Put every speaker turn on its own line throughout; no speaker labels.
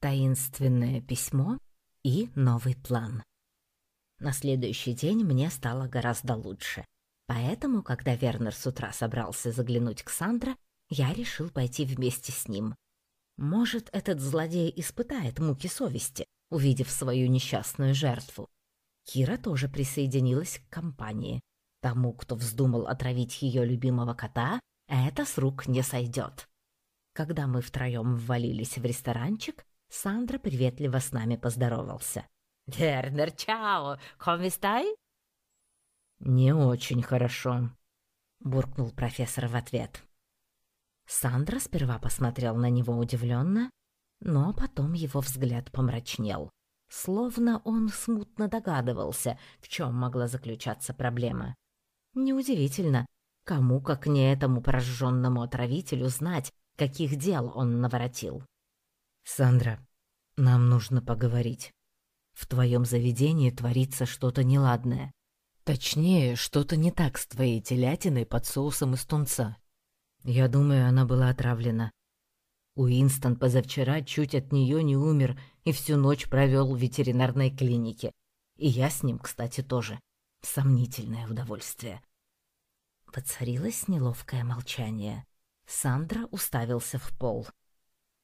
Таинственное письмо и новый план. На следующий день мне стало гораздо лучше. Поэтому, когда Вернер с утра собрался заглянуть к Сандра, я решил пойти вместе с ним. Может, этот злодей испытает муки совести, увидев свою несчастную жертву. Кира тоже присоединилась к компании. Тому, кто вздумал отравить ее любимого кота, это с рук не сойдет. Когда мы втроем ввалились в ресторанчик, Сандра приветливо с нами поздоровался.
«Вернер, чао! Комистай?»
«Не очень хорошо», — буркнул профессор в ответ. Сандра сперва посмотрел на него удивленно, но потом его взгляд помрачнел, словно он смутно догадывался, в чем могла заключаться проблема. Неудивительно, кому, как не этому прожженному отравителю, знать, каких дел он наворотил. «Сандра, нам нужно поговорить. В твоем заведении творится что-то неладное. Точнее, что-то не так с твоей телятиной под соусом из тунца. Я думаю, она была отравлена. Уинстон позавчера чуть от нее не умер и всю ночь провел в ветеринарной клинике. И я с ним, кстати, тоже. Сомнительное удовольствие. Воцарилось неловкое молчание. Сандра уставился в пол.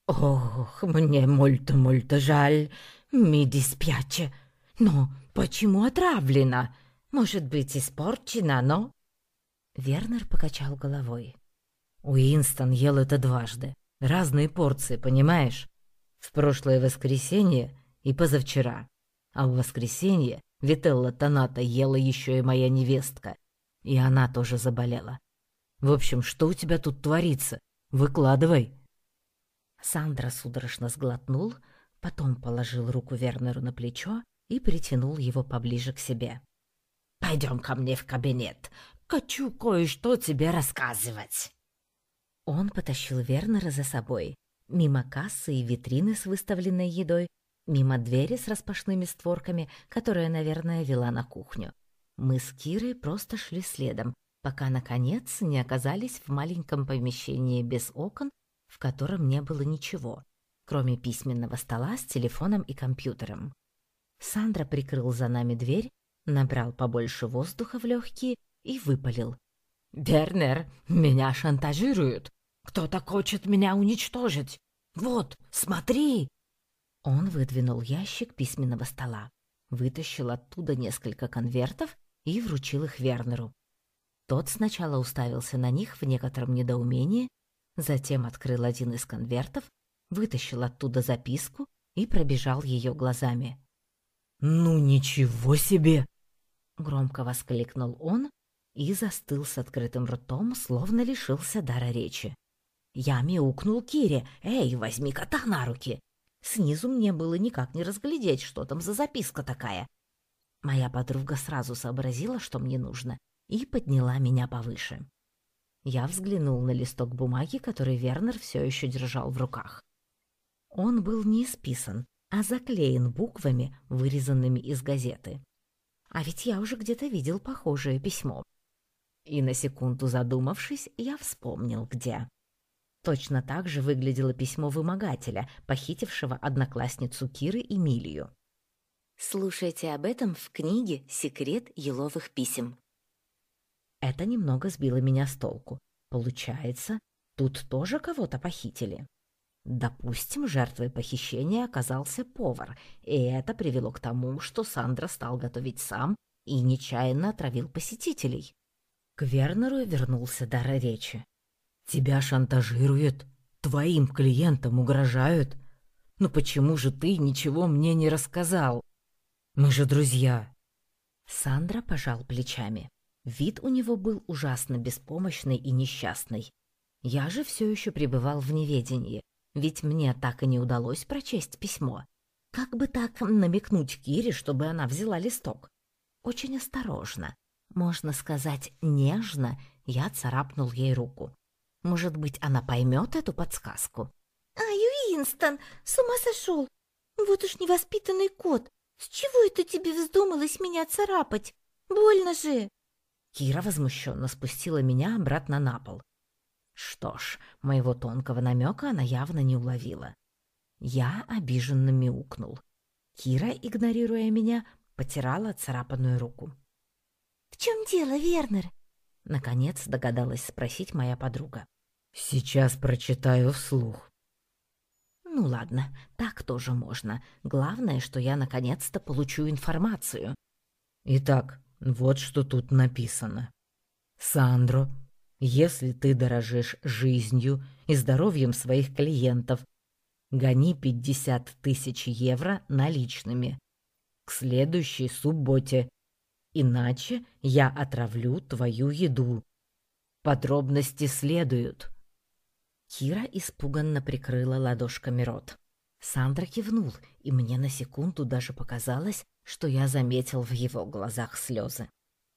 «Ох, мне мольто-мольто жаль, ми диспяче. Но почему отравлена? Может быть, испорчена, но...»
Вернер покачал головой. Уинстон ел это дважды. Разные порции, понимаешь? В прошлое воскресенье и позавчера. А в воскресенье Вителла Таната ела еще и моя невестка. И она тоже заболела. В общем, что у тебя тут творится? Выкладывай. Сандра судорожно сглотнул, потом положил руку Вернеру на плечо и притянул его поближе к себе.
«Пойдем ко мне в кабинет. Хочу кое-что тебе рассказывать».
Он потащил Вернера за собой, мимо кассы и витрины с выставленной едой, мимо двери с распашными створками, которая, наверное, вела на кухню. Мы с Кирой просто шли следом, пока, наконец, не оказались в маленьком помещении без окон, в котором не было ничего, кроме письменного стола с телефоном и компьютером. Сандра прикрыл за нами дверь, набрал побольше воздуха в легкие и выпалил.
«Вернер, меня шантажируют. Кто-то хочет меня уничтожить. Вот, смотри!»
Он выдвинул ящик письменного стола, вытащил оттуда несколько конвертов и вручил их Вернеру. Тот сначала уставился на них в некотором недоумении, затем открыл один из конвертов, вытащил оттуда записку и пробежал ее глазами.
«Ну ничего себе!»
— громко воскликнул он и застыл с открытым ртом, словно лишился дара речи. Я мяукнул Кире. «Эй, возьми кота на руки!» Снизу мне было никак не разглядеть, что там за записка такая. Моя подруга сразу сообразила, что мне нужно, и подняла меня повыше. Я взглянул на листок бумаги, который Вернер все еще держал в руках. Он был не исписан, а заклеен буквами, вырезанными из газеты. А ведь я уже где-то видел похожее письмо. И на секунду задумавшись, я вспомнил, где. Точно так же выглядело письмо вымогателя, похитившего одноклассницу Киры Эмилию. Слушайте об этом в книге «Секрет еловых писем». Это немного сбило меня с толку. Получается, тут тоже кого-то похитили. Допустим, жертвой похищения оказался повар, и это привело к тому, что Сандра стал готовить сам и нечаянно отравил посетителей. К Вернеру вернулся дар речи. Тебя шантажируют, твоим клиентам угрожают. Ну почему же ты ничего мне не рассказал? Мы же друзья. Сандра пожал плечами. Вид у него был ужасно беспомощный и несчастный. Я же все еще пребывал в неведении, ведь мне так и не удалось прочесть письмо. Как бы так намекнуть Кире, чтобы она взяла листок? Очень осторожно, можно сказать, нежно, я царапнул ей руку. Может быть, она поймет эту подсказку?
«Ай, Уинстон, с ума сошел! Вот уж невоспитанный кот! С чего это тебе вздумалось меня царапать? Больно же!»
Кира возмущенно спустила меня обратно на пол. Что ж, моего тонкого намека она явно не уловила. Я обиженно мяукнул. Кира, игнорируя меня, потирала царапанную руку.
«В чем дело, Вернер?»
Наконец догадалась спросить моя подруга.
«Сейчас прочитаю вслух».
Ну ладно, так тоже можно. Главное, что я наконец-то получу информацию.
Итак, вот что тут написано. Сандро, если ты дорожишь жизнью и здоровьем своих клиентов, гони 50 тысяч евро наличными. К следующей субботе. Иначе я отравлю твою еду. Подробности следуют.
Кира испуганно прикрыла ладошками рот. Сандра кивнул, и мне на секунду даже показалось, что я заметил в его глазах слезы.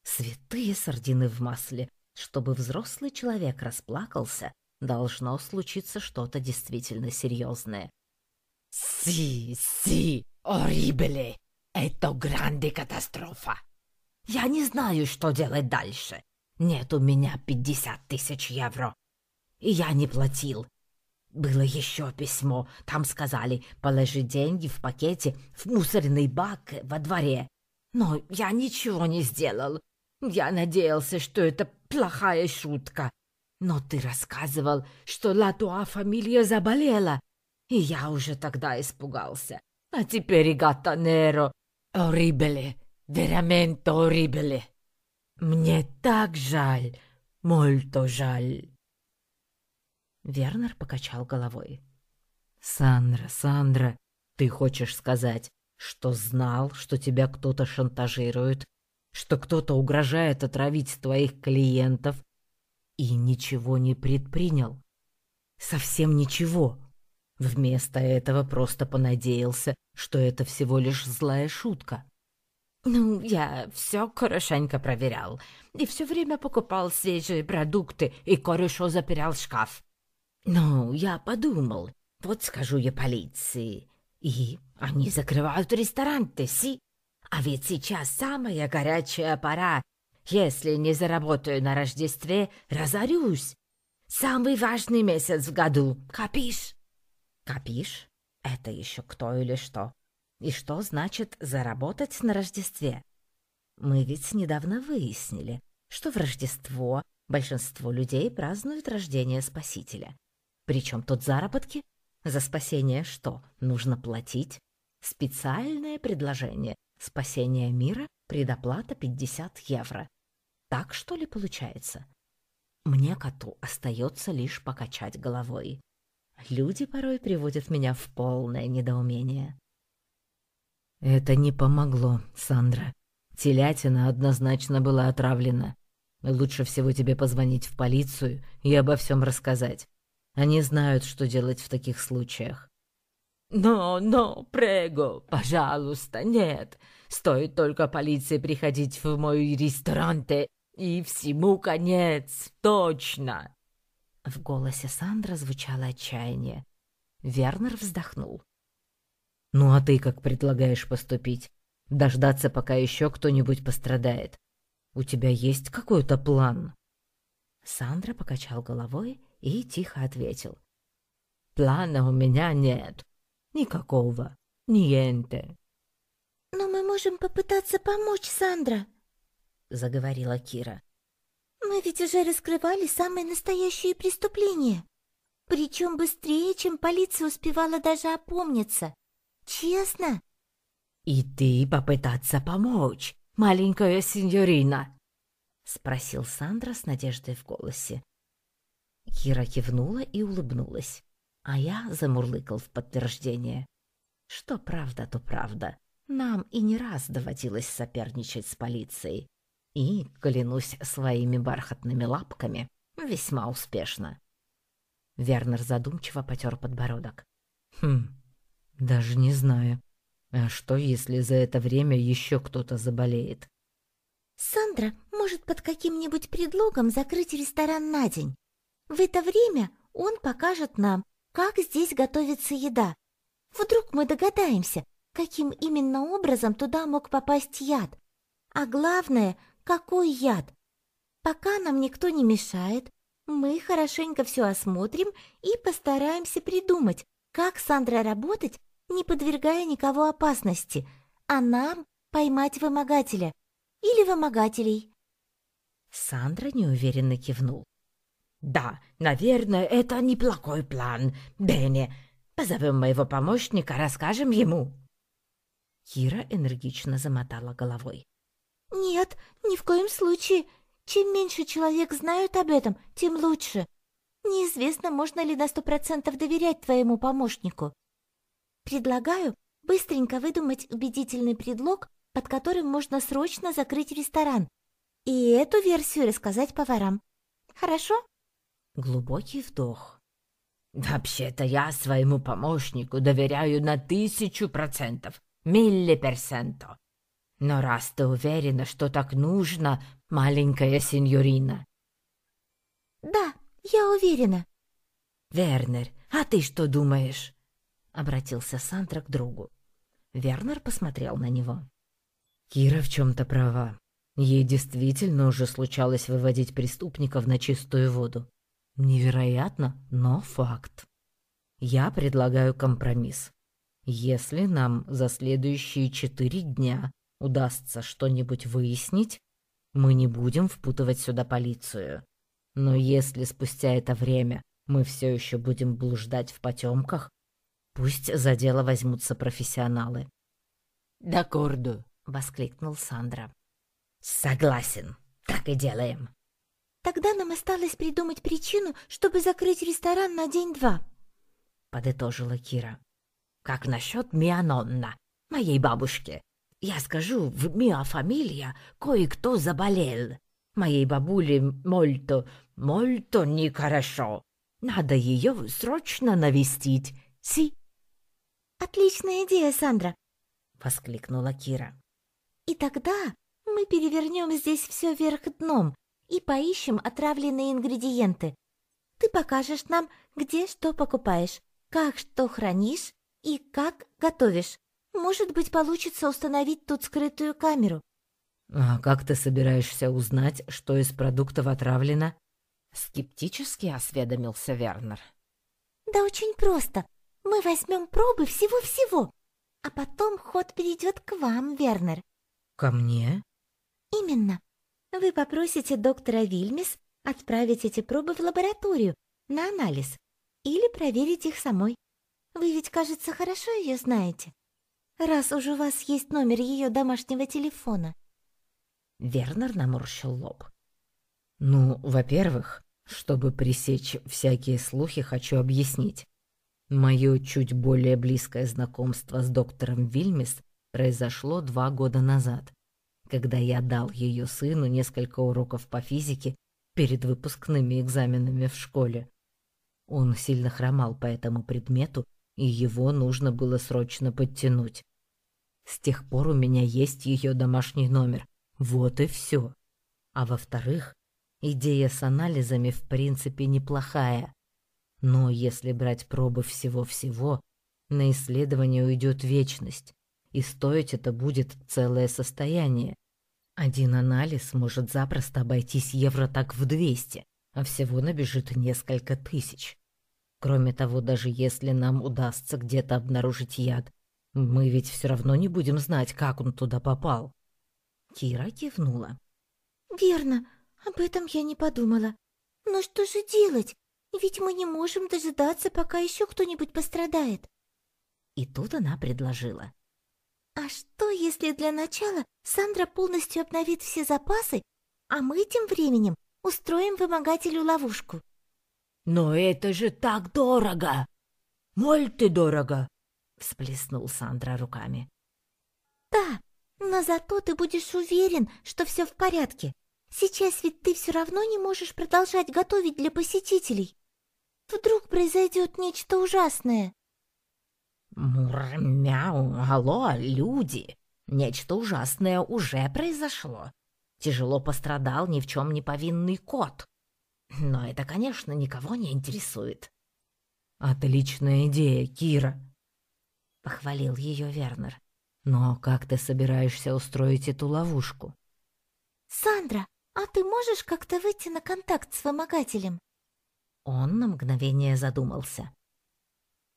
Святые сардины в масле. Чтобы взрослый человек расплакался, должно случиться что-то действительно серьезное.
«Си, си, орибеле! Это гранде катастрофа! Я не знаю, что делать дальше. Нет у меня пятьдесят тысяч евро. И я не платил. Было еще письмо. Там сказали, положи деньги в пакете в мусорный бак во дворе. Но я ничего не сделал. Я надеялся, что это плохая шутка. Но ты рассказывал, что Латуа фамилия заболела, и я уже тогда испугался. А теперь и Гаттанеро. Орибеле, вераменто орибеле. Мне так жаль, мольто жаль.
Вернер покачал головой.
«Сандра, Сандра, ты хочешь сказать, что знал, что тебя кто-то шантажирует, что кто-то угрожает отравить твоих клиентов и ничего не предпринял? Совсем ничего. Вместо этого просто понадеялся, что это всего лишь злая шутка».
«Ну, я все хорошенько проверял и все время покупал свежие продукты и хорошо запирал шкаф. Ну, я подумал, вот скажу я полиции. И они закрывают ресторан, си? А ведь сейчас самая горячая пора. Если не заработаю на Рождестве, разорюсь. Самый важный месяц в году, копишь? Копишь? Это еще кто или что? И что значит заработать на Рождестве? Мы ведь недавно выяснили, что в Рождество большинство людей празднуют рождение Спасителя. Причем тут заработки? За спасение что, нужно платить? Специальное предложение. Спасение мира, предоплата 50 евро. Так что ли получается? Мне коту остается лишь покачать головой. Люди порой приводят меня в полное недоумение.
Это не помогло, Сандра. Телятина однозначно была отравлена. Лучше всего тебе позвонить в полицию и обо всем рассказать. Они знают, что делать в таких случаях. «Но, но, прего, пожалуйста, нет. Стоит только полиции приходить в мой ресторан, и всему конец, точно!»
В голосе Сандра звучало отчаяние. Вернер вздохнул.
«Ну а ты как предлагаешь поступить? Дождаться, пока еще кто-нибудь пострадает? У тебя есть какой-то план?»
Сандра покачал головой и тихо ответил.
«Плана у меня нет. Никакого. Ниенте».
«Но мы можем попытаться помочь, Сандра», —
заговорила Кира.
«Мы ведь уже раскрывали самые настоящие преступления. Причем быстрее, чем полиция успевала даже опомниться. Честно».
«И ты попытаться помочь, маленькая сеньорина?» — спросил Сандра с надеждой в голосе.
Кира кивнула и улыбнулась, а я замурлыкал в подтверждение. Что правда, то правда. Нам и не раз доводилось соперничать с полицией. И, клянусь своими бархатными лапками, весьма успешно. Вернер задумчиво потер подбородок.
«Хм, даже не знаю. А что, если за это время еще кто-то заболеет?»
«Сандра может под каким-нибудь предлогом закрыть ресторан на день. В это время он покажет нам, как здесь готовится еда. Вдруг мы догадаемся, каким именно образом туда мог попасть яд. А главное, какой яд. Пока нам никто не мешает, мы хорошенько все осмотрим и постараемся придумать, как Сандра работать, не подвергая никого опасности, а нам поймать вымогателя или вымогателей.
Сандра неуверенно кивнул.
«Да, наверное, это неплохой план. Бенни, позовем моего помощника, расскажем ему».
Кира энергично замотала головой.
«Нет, ни в коем случае. Чем меньше человек знают об этом, тем лучше. Неизвестно, можно ли на сто процентов доверять твоему помощнику. Предлагаю быстренько выдумать убедительный предлог, под которым можно срочно закрыть ресторан, и эту версию рассказать поварам. Хорошо?»
Глубокий вдох.
«Вообще-то я своему помощнику доверяю на тысячу процентов, милли персенто. Но раз ты уверена, что так нужно, маленькая сеньорина...»
«Да, я уверена».
«Вернер, а ты что думаешь?» — обратился Сандра к другу.
Вернер посмотрел на него. Кира в чем-то права. Ей действительно уже случалось выводить преступников на чистую воду. Невероятно, но факт. Я предлагаю компромисс. Если нам за следующие четыре дня удастся что-нибудь выяснить, мы не будем впутывать сюда полицию. Но если спустя это время мы все еще будем блуждать в потемках, пусть за дело возьмутся профессионалы.
«Даккорду», —
воскликнул Сандра.
«Согласен, так и делаем».
Тогда нам осталось придумать причину, чтобы закрыть ресторан на день-два», —
подытожила Кира.
«Как насчет Мианонна, моей бабушки? Я скажу, в Миа фамилия кое-кто заболел. Моей бабуле Мольто, Мольто нехорошо. Надо ее срочно навестить, си?»
«Отличная идея, Сандра!»
— воскликнула Кира.
«И тогда мы перевернем здесь все вверх дном, и поищем отравленные ингредиенты. Ты покажешь нам, где что покупаешь, как что хранишь и как готовишь. Может быть, получится установить тут скрытую камеру.
А как ты собираешься узнать, что из продуктов отравлено? Скептически осведомился Вернер.
Да очень просто. Мы возьмем пробы всего-всего, а потом ход перейдет к вам, Вернер.
Ко мне?
Именно. Вы попросите доктора Вильмис отправить эти пробы в лабораторию на анализ или проверить их самой. Вы ведь, кажется, хорошо ее знаете, раз уж у вас есть номер ее домашнего телефона.
Вернер наморщил лоб. Ну, во-первых, чтобы пресечь всякие слухи, хочу объяснить. Мое чуть более близкое знакомство с доктором Вильмис произошло два года назад когда я дал ее сыну несколько уроков по физике перед выпускными экзаменами в школе. Он сильно хромал по этому предмету, и его нужно было срочно подтянуть. С тех пор у меня есть ее домашний номер. Вот и все. А во-вторых, идея с анализами в принципе неплохая. Но если брать пробы всего-всего, на исследование уйдет вечность, и стоить это будет целое состояние. Один анализ может запросто обойтись евро так в 200, а всего набежит несколько тысяч. Кроме того, даже если нам удастся где-то обнаружить яд, мы ведь все равно не будем знать, как он туда попал. Кира кивнула.
Верно, об этом я не подумала. Но что же делать? Ведь мы не можем дожидаться, пока еще кто-нибудь пострадает.
И тут она предложила.
А что, если для начала Сандра полностью обновит все запасы, а мы тем временем устроим вымогателю ловушку?
Но это же так дорого! Моль ты дорого!
Всплеснул Сандра руками.
Да, но зато ты будешь уверен, что все в порядке. Сейчас ведь ты все равно не можешь продолжать готовить для посетителей. Вдруг произойдет нечто ужасное.
Мур-мяу, алло, люди! Нечто ужасное уже произошло. Тяжело пострадал ни в чем не повинный кот. Но это, конечно, никого не интересует. «Отличная идея, Кира!» — похвалил ее Вернер. «Но как ты собираешься устроить эту ловушку?»
«Сандра, а ты можешь как-то выйти на контакт с вымогателем?»
Он на мгновение задумался.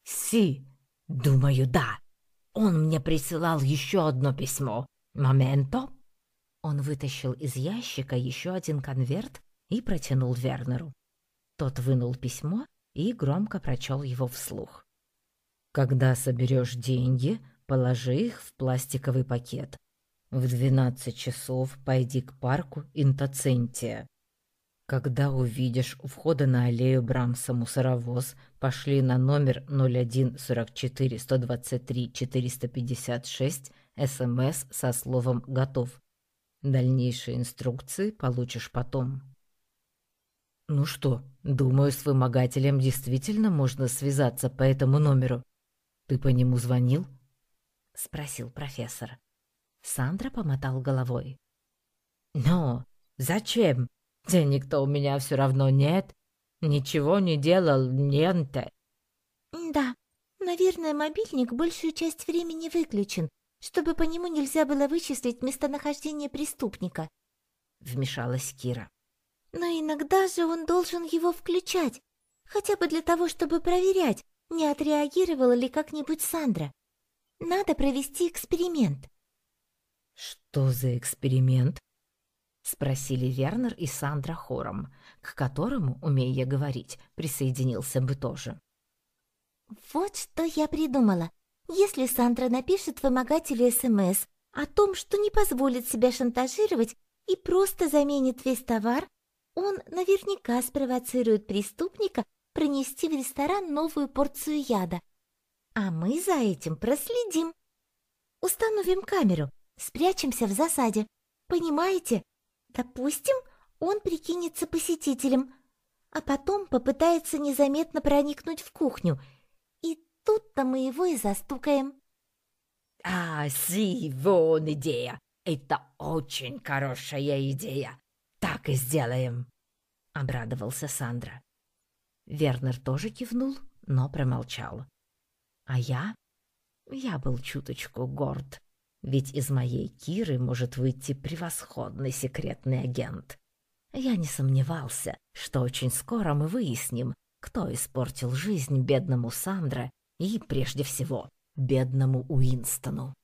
Си, думаю, да. Он мне присылал еще одно письмо. Моменто.
Он вытащил из ящика еще один конверт и протянул Вернеру. Тот вынул письмо и громко прочел его вслух. «Когда соберешь деньги, положи их в пластиковый пакет. В двенадцать часов пойди к парку Интоцентия. Когда увидишь у входа на аллею Брамса мусоровоз, пошли на номер 01 44 123 456 СМС со словом «Готов». Дальнейшие инструкции получишь потом. Ну что, думаю, с вымогателем действительно можно связаться по этому номеру. Ты по нему звонил? Спросил профессор. Сандра помотал головой.
«Но зачем? Денег-то у меня все равно нет. Ничего не делал, ненте».
«Да, наверное, мобильник большую часть времени выключен, чтобы по нему нельзя было вычислить местонахождение преступника», — вмешалась Кира. «Но иногда же он должен его включать, хотя бы для того, чтобы проверять, не отреагировала ли как-нибудь Сандра. Надо провести эксперимент».
«Что за эксперимент?» — спросили Вернер и Сандра хором, к которому, умея говорить, присоединился бы тоже.
«Вот что я придумала. Если Сандра напишет вымогателю СМС о том, что не позволит себя шантажировать и просто заменит весь товар, он наверняка спровоцирует преступника принести в ресторан новую порцию яда. А мы за этим проследим. Установим камеру, спрячемся в засаде. Понимаете? Допустим, он прикинется посетителем, а потом попытается незаметно проникнуть в кухню. И тут-то мы его и застукаем.
А, си, вон идея. Это очень хорошая идея. Так и сделаем, обрадовался Сандра.
Вернер тоже кивнул, но промолчал. А я? Я был чуточку горд. Ведь из моей Киры может выйти превосходный секретный агент. Я не сомневался, что очень скоро мы выясним, кто испортил жизнь бедному Сандра и, прежде всего, бедному Уинстону.